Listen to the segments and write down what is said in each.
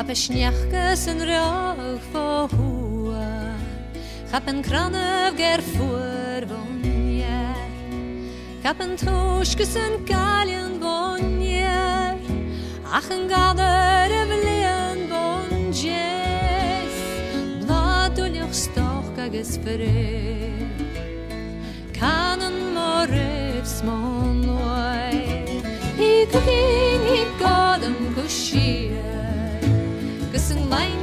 Hab ich njachkes en rauch vor hua Hab en krane ger fuer vonjer Hab en toskes en galien vonjer Ach en gader ev lien vonjes Vad du ljoch stoch gages fyrir Kanen morevs mon oi I kukin i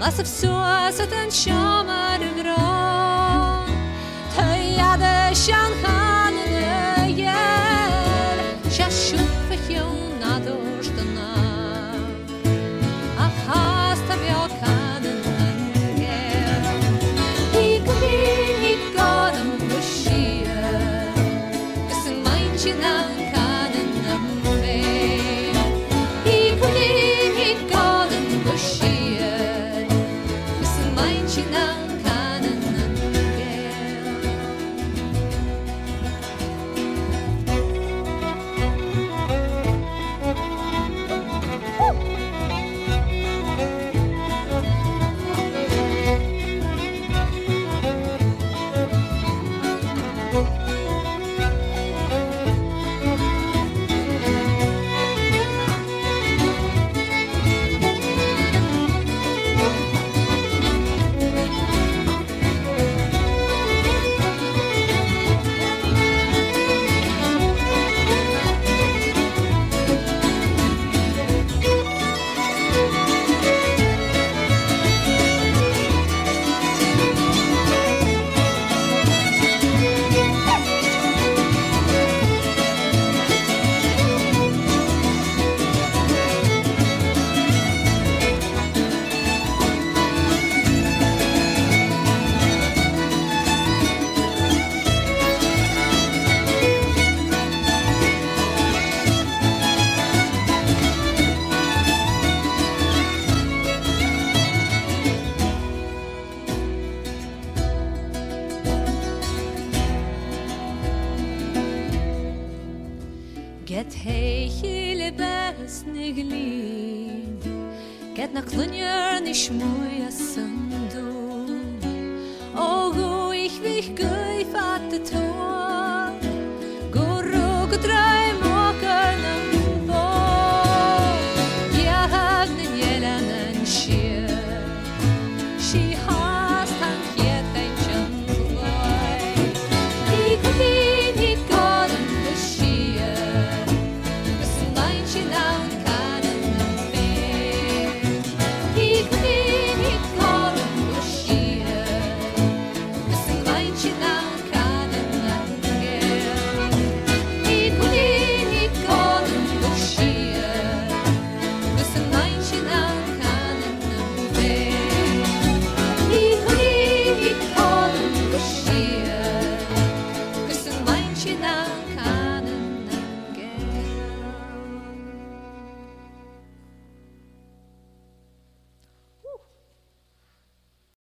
Lasu suosu ten šiom ar gro Tai jada šiandien Ket heikili besni glid Ket na klunjer nish muja O Ogu oh, ich vich gui fatte tor. Gorro gudrai